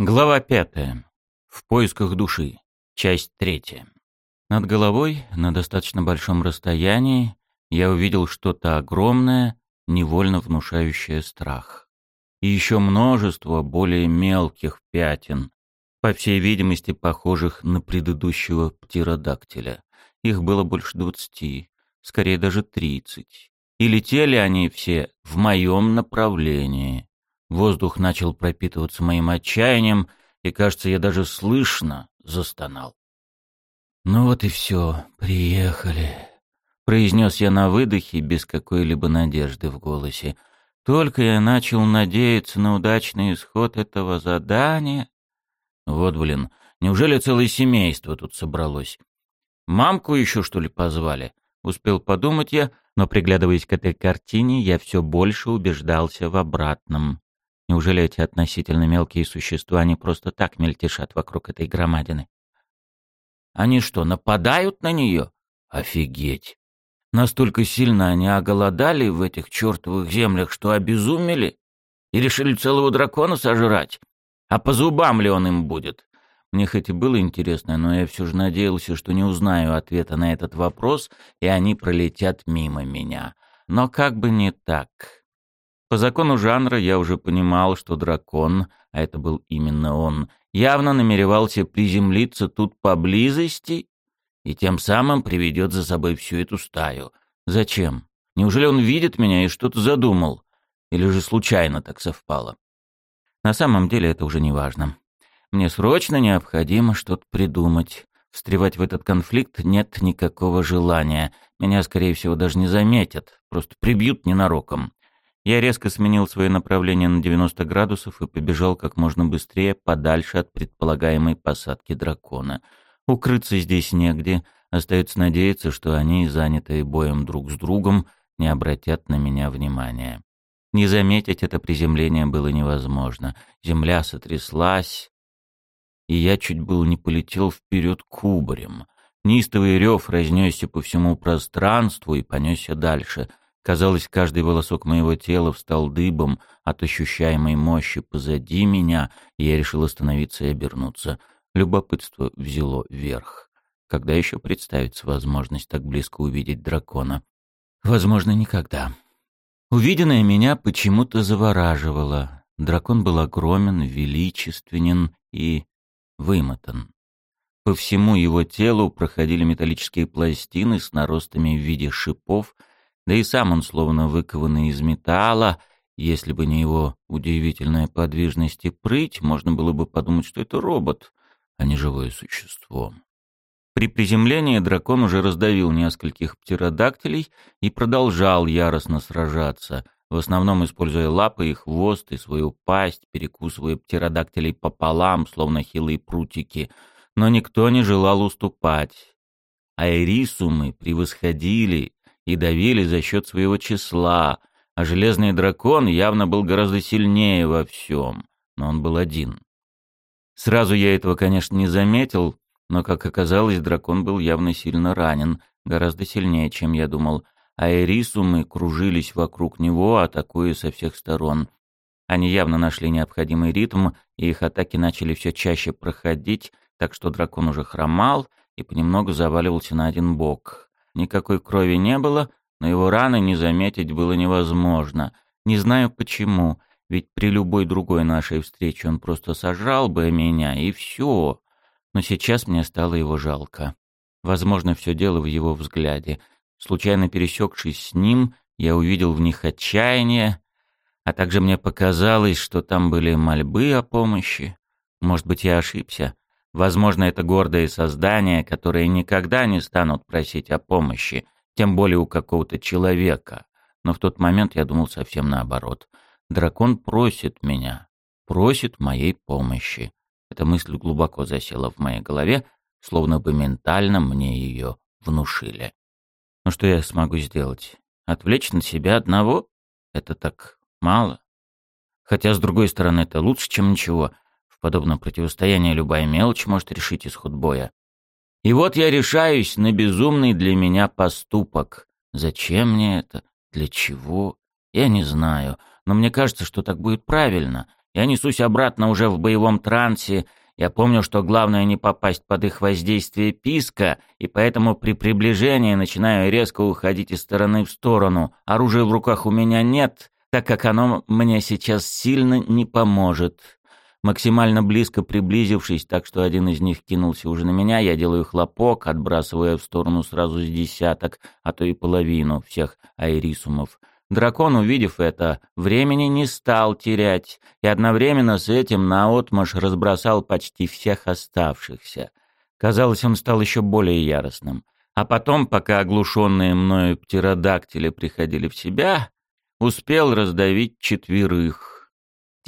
Глава пятая. В поисках души. Часть третья. Над головой, на достаточно большом расстоянии, я увидел что-то огромное, невольно внушающее страх. И еще множество более мелких пятен, по всей видимости, похожих на предыдущего птеродактиля. Их было больше двадцати, скорее даже тридцать. И летели они все в моем направлении. Воздух начал пропитываться моим отчаянием, и, кажется, я даже слышно застонал. «Ну вот и все, приехали», — произнес я на выдохе без какой-либо надежды в голосе. Только я начал надеяться на удачный исход этого задания. Вот, блин, неужели целое семейство тут собралось? Мамку еще, что ли, позвали? Успел подумать я, но, приглядываясь к этой картине, я все больше убеждался в обратном. Неужели эти относительно мелкие существа не просто так мельтешат вокруг этой громадины? Они что, нападают на нее? Офигеть! Настолько сильно они оголодали в этих чертовых землях, что обезумели? И решили целого дракона сожрать? А по зубам ли он им будет? Мне хоть и было интересно, но я все же надеялся, что не узнаю ответа на этот вопрос, и они пролетят мимо меня. Но как бы не так. По закону жанра я уже понимал, что дракон, а это был именно он, явно намеревался приземлиться тут поблизости и тем самым приведет за собой всю эту стаю. Зачем? Неужели он видит меня и что-то задумал? Или же случайно так совпало? На самом деле это уже не важно. Мне срочно необходимо что-то придумать. Встревать в этот конфликт нет никакого желания. Меня, скорее всего, даже не заметят. Просто прибьют ненароком. Я резко сменил свое направление на 90 градусов и побежал как можно быстрее подальше от предполагаемой посадки дракона. Укрыться здесь негде, остается надеяться, что они, занятые боем друг с другом, не обратят на меня внимания. Не заметить это приземление было невозможно. Земля сотряслась, и я чуть было не полетел вперед кубарем. Нистовый рев разнесся по всему пространству и понесся дальше — Казалось, каждый волосок моего тела встал дыбом от ощущаемой мощи позади меня, и я решил остановиться и обернуться. Любопытство взяло верх. Когда еще представится возможность так близко увидеть дракона? Возможно, никогда. Увиденное меня почему-то завораживало. Дракон был огромен, величественен и вымотан. По всему его телу проходили металлические пластины с наростами в виде шипов — да и сам он словно выкованный из металла. Если бы не его удивительная подвижность и прыть, можно было бы подумать, что это робот, а не живое существо. При приземлении дракон уже раздавил нескольких птеродактилей и продолжал яростно сражаться, в основном используя лапы и хвост и свою пасть, перекусывая птеродактилей пополам, словно хилые прутики, но никто не желал уступать. Айрисумы превосходили и давили за счет своего числа, а Железный Дракон явно был гораздо сильнее во всем, но он был один. Сразу я этого, конечно, не заметил, но, как оказалось, дракон был явно сильно ранен, гораздо сильнее, чем я думал, а эрисумы кружились вокруг него, атакуя со всех сторон. Они явно нашли необходимый ритм, и их атаки начали все чаще проходить, так что дракон уже хромал и понемногу заваливался на один бок. Никакой крови не было, но его раны не заметить было невозможно. Не знаю почему, ведь при любой другой нашей встрече он просто сожрал бы меня, и все. Но сейчас мне стало его жалко. Возможно, все дело в его взгляде. Случайно пересекшись с ним, я увидел в них отчаяние, а также мне показалось, что там были мольбы о помощи. Может быть, я ошибся. Возможно, это гордые создания, которые никогда не станут просить о помощи, тем более у какого-то человека. Но в тот момент я думал совсем наоборот. Дракон просит меня, просит моей помощи. Эта мысль глубоко засела в моей голове, словно бы ментально мне ее внушили. Ну что я смогу сделать? Отвлечь на себя одного? Это так мало. Хотя, с другой стороны, это лучше, чем ничего — в подобном противостоянии любая мелочь может решить исход боя. И вот я решаюсь на безумный для меня поступок. Зачем мне это? Для чего? Я не знаю, но мне кажется, что так будет правильно. Я несусь обратно уже в боевом трансе. Я помню, что главное не попасть под их воздействие писка, и поэтому при приближении начинаю резко уходить из стороны в сторону. Оружия в руках у меня нет, так как оно мне сейчас сильно не поможет. Максимально близко приблизившись, так что один из них кинулся уже на меня, я делаю хлопок, отбрасывая в сторону сразу с десяток, а то и половину всех айрисумов. Дракон, увидев это, времени не стал терять, и одновременно с этим наотмашь разбросал почти всех оставшихся. Казалось, он стал еще более яростным. А потом, пока оглушенные мною птеродактили приходили в себя, успел раздавить четверых.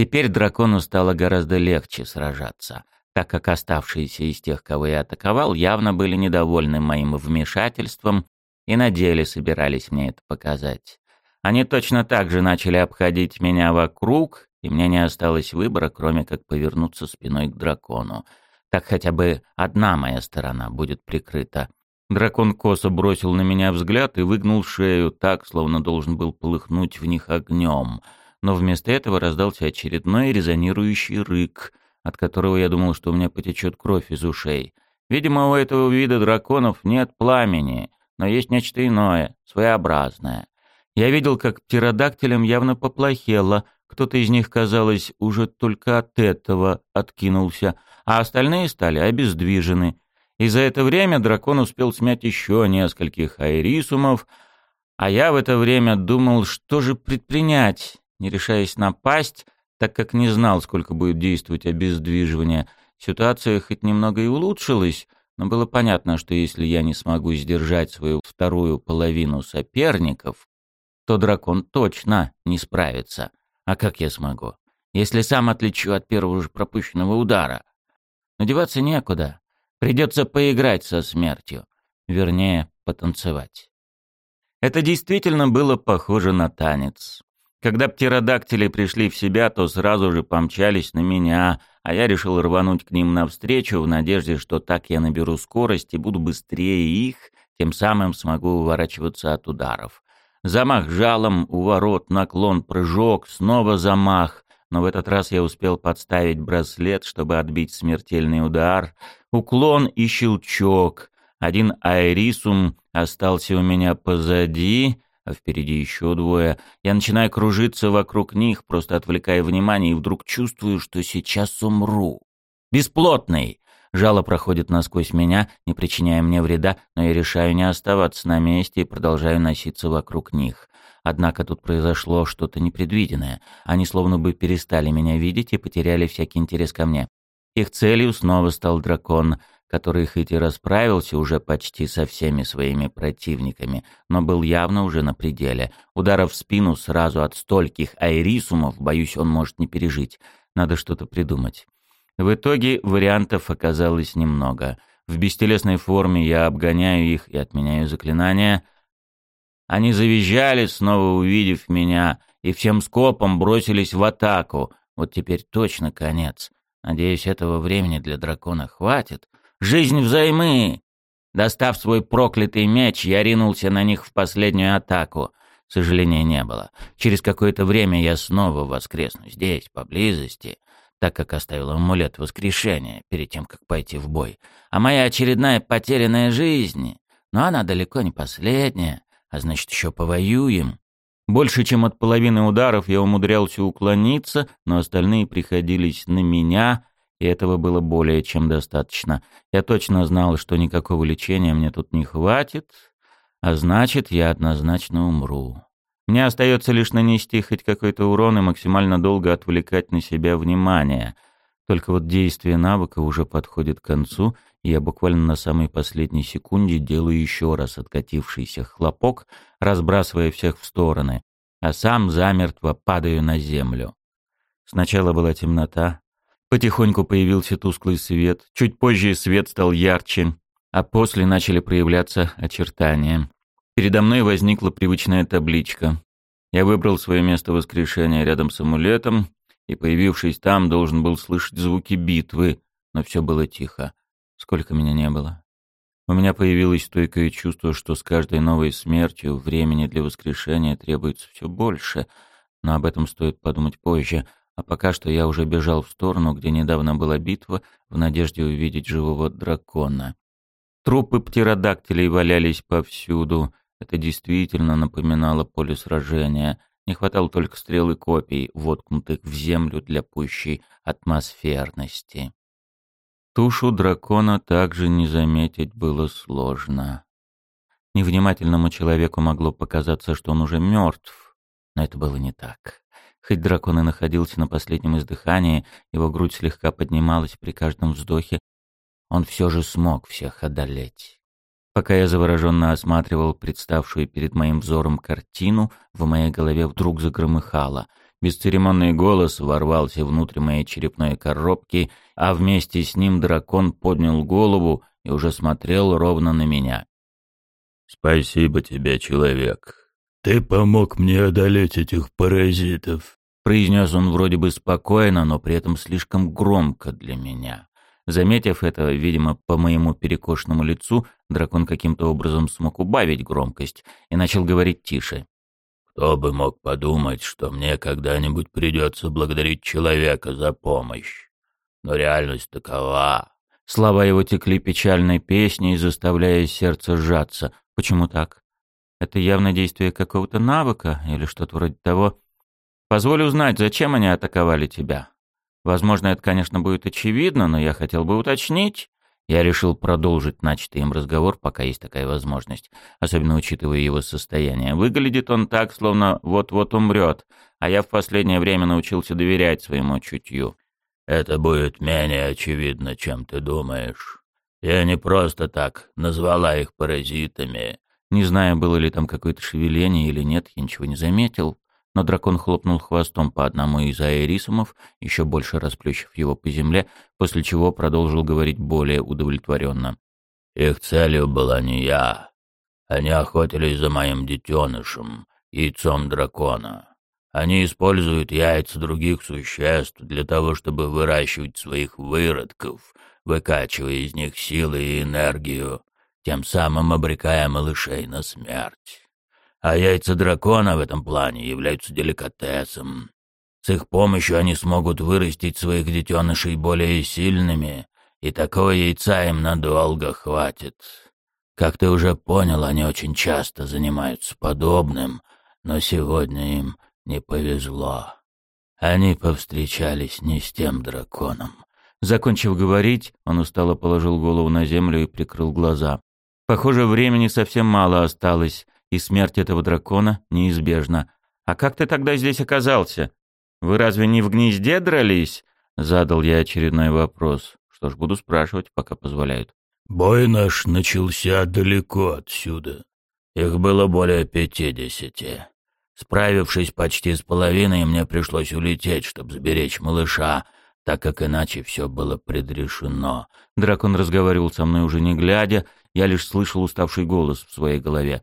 Теперь дракону стало гораздо легче сражаться, так как оставшиеся из тех, кого я атаковал, явно были недовольны моим вмешательством и на деле собирались мне это показать. Они точно так же начали обходить меня вокруг, и мне не осталось выбора, кроме как повернуться спиной к дракону. Так хотя бы одна моя сторона будет прикрыта. Дракон косо бросил на меня взгляд и выгнул шею так, словно должен был полыхнуть в них огнем. Но вместо этого раздался очередной резонирующий рык, от которого я думал, что у меня потечет кровь из ушей. Видимо, у этого вида драконов нет пламени, но есть нечто иное, своеобразное. Я видел, как птеродактилям явно поплохело, кто-то из них, казалось, уже только от этого откинулся, а остальные стали обездвижены. И за это время дракон успел смять еще нескольких айрисумов, а я в это время думал, что же предпринять, не решаясь напасть, так как не знал, сколько будет действовать обездвиживание. Ситуация хоть немного и улучшилась, но было понятно, что если я не смогу сдержать свою вторую половину соперников, то дракон точно не справится. А как я смогу? Если сам отлечу от первого же пропущенного удара. Надеваться некуда. Придется поиграть со смертью. Вернее, потанцевать. Это действительно было похоже на танец. Когда птеродактили пришли в себя, то сразу же помчались на меня, а я решил рвануть к ним навстречу в надежде, что так я наберу скорость и буду быстрее их, тем самым смогу уворачиваться от ударов. Замах жалом, у ворот, наклон, прыжок, снова замах. Но в этот раз я успел подставить браслет, чтобы отбить смертельный удар. Уклон и щелчок. Один аэрисум остался у меня позади, а впереди еще двое. Я начинаю кружиться вокруг них, просто отвлекая внимание, и вдруг чувствую, что сейчас умру. Бесплотный! Жало проходит насквозь меня, не причиняя мне вреда, но я решаю не оставаться на месте и продолжаю носиться вокруг них. Однако тут произошло что-то непредвиденное. Они словно бы перестали меня видеть и потеряли всякий интерес ко мне. Их целью снова стал дракон, который хоть и расправился уже почти со всеми своими противниками, но был явно уже на пределе. Ударов в спину сразу от стольких айрисумов, боюсь, он может не пережить. Надо что-то придумать. В итоге вариантов оказалось немного. В бестелесной форме я обгоняю их и отменяю заклинания. Они завизжали, снова увидев меня, и всем скопом бросились в атаку. Вот теперь точно конец. Надеюсь, этого времени для дракона хватит. Жизнь взаймы! Достав свой проклятый меч, я ринулся на них в последнюю атаку. Сожаления не было. Через какое-то время я снова воскресну здесь, поблизости так как оставил амулет воскрешения перед тем, как пойти в бой. А моя очередная потерянная жизнь, но она далеко не последняя, а значит, еще повоюем. Больше, чем от половины ударов я умудрялся уклониться, но остальные приходились на меня, и этого было более чем достаточно. Я точно знал, что никакого лечения мне тут не хватит, а значит, я однозначно умру. Мне остается лишь нанести хоть какой-то урон и максимально долго отвлекать на себя внимание. Только вот действие навыка уже подходит к концу, и я буквально на самой последней секунде делаю еще раз откатившийся хлопок, разбрасывая всех в стороны, а сам замертво падаю на землю. Сначала была темнота, потихоньку появился тусклый свет, чуть позже свет стал ярче, а после начали проявляться очертания. Передо мной возникла привычная табличка. Я выбрал свое место воскрешения рядом с амулетом, и, появившись там, должен был слышать звуки битвы, но все было тихо. Сколько меня не было. У меня появилось стойкое чувство, что с каждой новой смертью времени для воскрешения требуется все больше, но об этом стоит подумать позже. А пока что я уже бежал в сторону, где недавно была битва, в надежде увидеть живого дракона. Трупы птеродактилей валялись повсюду. Это действительно напоминало поле сражения. Не хватало только стрел и копий, воткнутых в землю для пущей атмосферности. Тушу дракона также не заметить было сложно. Невнимательному человеку могло показаться, что он уже мертв, но это было не так. Хоть дракон и находился на последнем издыхании, его грудь слегка поднималась при каждом вздохе, он все же смог всех одолеть. Пока я завороженно осматривал представшую перед моим взором картину, в моей голове вдруг загромыхало — Бесцеремонный голос ворвался внутрь моей черепной коробки, а вместе с ним дракон поднял голову и уже смотрел ровно на меня. «Спасибо тебе, человек. Ты помог мне одолеть этих паразитов», — произнес он вроде бы спокойно, но при этом слишком громко для меня. Заметив это, видимо, по моему перекошенному лицу, дракон каким-то образом смог убавить громкость и начал говорить тише. Кто бы мог подумать, что мне когда-нибудь придется благодарить человека за помощь. Но реальность такова. Слова его текли печальной песней, заставляя сердце сжаться. Почему так? Это явно действие какого-то навыка или что-то вроде того. Позволь узнать, зачем они атаковали тебя. Возможно, это, конечно, будет очевидно, но я хотел бы уточнить. Я решил продолжить начатый им разговор, пока есть такая возможность, особенно учитывая его состояние. Выглядит он так, словно вот-вот умрет, а я в последнее время научился доверять своему чутью. «Это будет менее очевидно, чем ты думаешь. Я не просто так назвала их паразитами». Не знаю, было ли там какое-то шевеление или нет, я ничего не заметил но дракон хлопнул хвостом по одному из аэрисумов, еще больше расплющив его по земле, после чего продолжил говорить более удовлетворенно. «Их целью была не я. Они охотились за моим детенышем, яйцом дракона. Они используют яйца других существ для того, чтобы выращивать своих выродков, выкачивая из них силы и энергию, тем самым обрекая малышей на смерть. А яйца дракона в этом плане являются деликатесом. С их помощью они смогут вырастить своих детенышей более сильными, и такого яйца им надолго хватит. Как ты уже понял, они очень часто занимаются подобным, но сегодня им не повезло. Они повстречались не с тем драконом. Закончив говорить, он устало положил голову на землю и прикрыл глаза. Похоже, времени совсем мало осталось, и смерть этого дракона неизбежна. А как ты тогда здесь оказался? Вы разве не в гнезде дрались? Задал я очередной вопрос. Что ж, буду спрашивать, пока позволяют. Бой наш начался далеко отсюда. Их было более пятидесяти. Справившись почти с половиной, мне пришлось улететь, чтобы сберечь малыша, так как иначе все было предрешено. Дракон разговаривал со мной уже не глядя, я лишь слышал уставший голос в своей голове.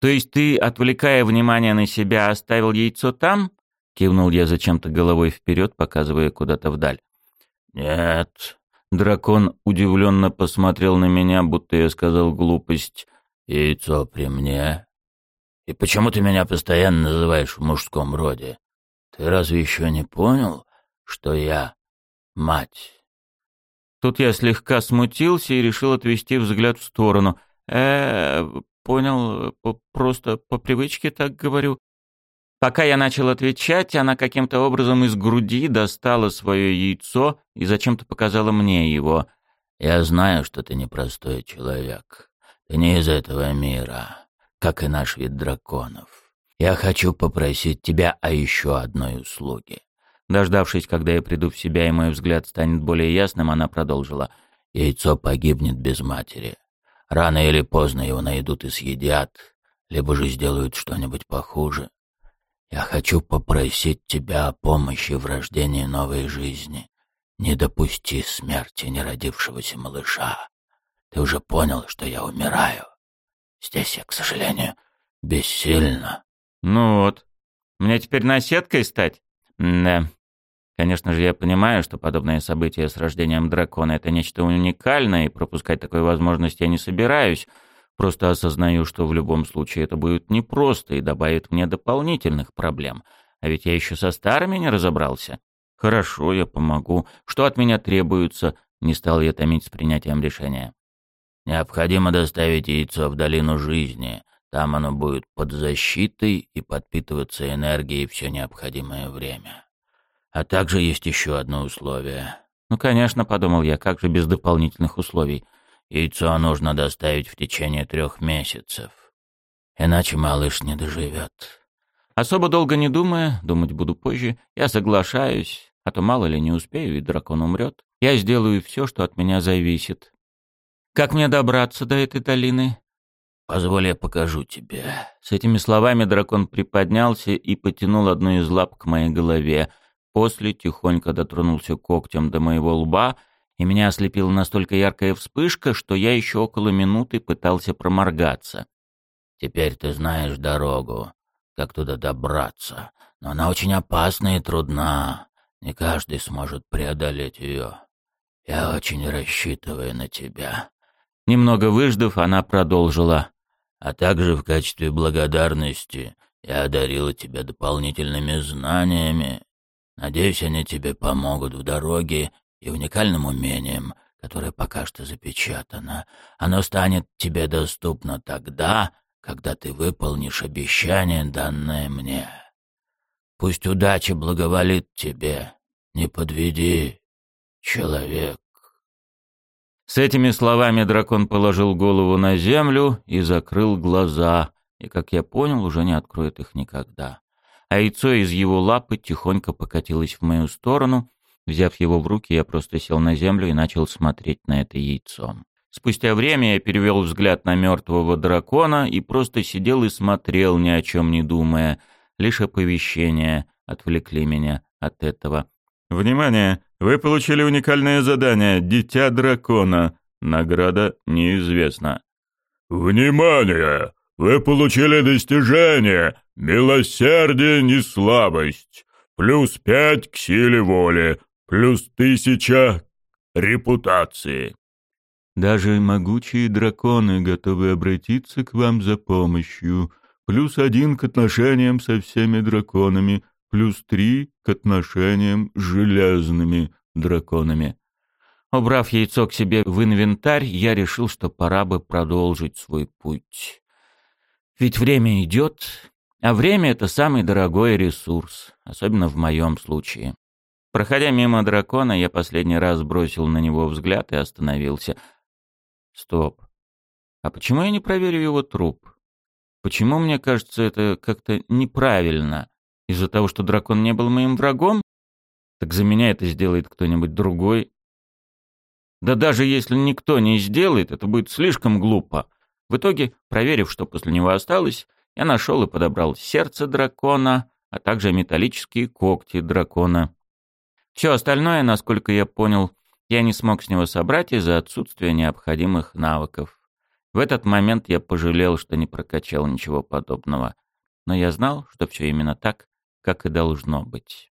«То есть ты, отвлекая внимание на себя, оставил яйцо там?» Кивнул я зачем-то головой вперед, показывая куда-то вдаль. «Нет». Дракон удивленно посмотрел на меня, будто я сказал глупость. «Яйцо при мне? И почему ты меня постоянно называешь в мужском роде? Ты разве еще не понял, что я мать?» Тут я слегка смутился и решил отвести взгляд в сторону. э Понял, просто по привычке так говорю. Пока я начал отвечать, она каким-то образом из груди достала свое яйцо и зачем-то показала мне его. «Я знаю, что ты непростой человек. Ты не из этого мира, как и наш вид драконов. Я хочу попросить тебя о еще одной услуге». Дождавшись, когда я приду в себя и мой взгляд станет более ясным, она продолжила. «Яйцо погибнет без матери. Рано или поздно его найдут и съедят, либо же сделают что-нибудь похуже. Я хочу попросить тебя о помощи в рождении новой жизни. Не допусти смерти неродившегося малыша. Ты уже понял, что я умираю. Здесь я, к сожалению, бессильно. Ну вот. Мне теперь наседкой стать? Да. Конечно же, я понимаю, что подобное событие с рождением дракона — это нечто уникальное, и пропускать такую возможность я не собираюсь. Просто осознаю, что в любом случае это будет непросто и добавит мне дополнительных проблем. А ведь я еще со старыми не разобрался. «Хорошо, я помогу. Что от меня требуется?» Не стал я томить с принятием решения. «Необходимо доставить яйцо в долину жизни. Там оно будет под защитой и подпитываться энергией все необходимое время. А также есть еще одно условие». «Ну, конечно», — подумал я, как же без дополнительных условий. «Яйцо нужно доставить в течение трех месяцев. Иначе малыш не доживет». Особо долго не думая, думать буду позже, я соглашаюсь, а то мало ли не успею, и дракон умрет. Я сделаю все, что от меня зависит. Как мне добраться до этой долины? Позволь, я покажу тебе. С этими словами дракон приподнялся и потянул одну из лап к моей голове. После тихонько дотронулся когтем до моего лба, и меня ослепила настолько яркая вспышка, что я еще около минуты пытался проморгаться. «Теперь ты знаешь дорогу как туда добраться, но она очень опасна и трудна. Не каждый сможет преодолеть ее. Я очень рассчитываю на тебя». Немного выждав, она продолжила. «А также в качестве благодарности я одарила тебя дополнительными знаниями. Надеюсь, они тебе помогут в дороге и уникальным умением, которое пока что запечатано. Оно станет тебе доступно тогда, когда ты выполнишь обещание, данное мне. Пусть удача благоволит тебе. Не подведи, человек. С этими словами дракон положил голову на землю и закрыл глаза, и, как я понял, уже не откроет их никогда. А яйцо из его лапы тихонько покатилось в мою сторону. Взяв его в руки, я просто сел на землю и начал смотреть на это яйцо. Спустя время я перевел взгляд на мертвого дракона и просто сидел и смотрел, ни о чем не думая. Лишь оповещения отвлекли меня от этого. «Внимание! Вы получили уникальное задание «Дитя дракона». Награда неизвестна». «Внимание! Вы получили достижение «Милосердие не слабость». Плюс пять к силе воли, плюс тысяча репутации. Даже могучие драконы готовы обратиться к вам за помощью. Плюс один к отношениям со всеми драконами, плюс три к отношениям с железными драконами. Убрав яйцо к себе в инвентарь, я решил, что пора бы продолжить свой путь. Ведь время идет, а время — это самый дорогой ресурс, особенно в моем случае. Проходя мимо дракона, я последний раз бросил на него взгляд и остановился — Стоп. А почему я не проверю его труп? Почему мне кажется это как-то неправильно? Из-за того, что дракон не был моим врагом? Так за меня это сделает кто-нибудь другой. Да даже если никто не сделает, это будет слишком глупо. В итоге, проверив, что после него осталось, я нашел и подобрал сердце дракона, а также металлические когти дракона. Все остальное, насколько я понял, я не смог с него собрать из-за отсутствия необходимых навыков. В этот момент я пожалел, что не прокачал ничего подобного. Но я знал, что все именно так, как и должно быть.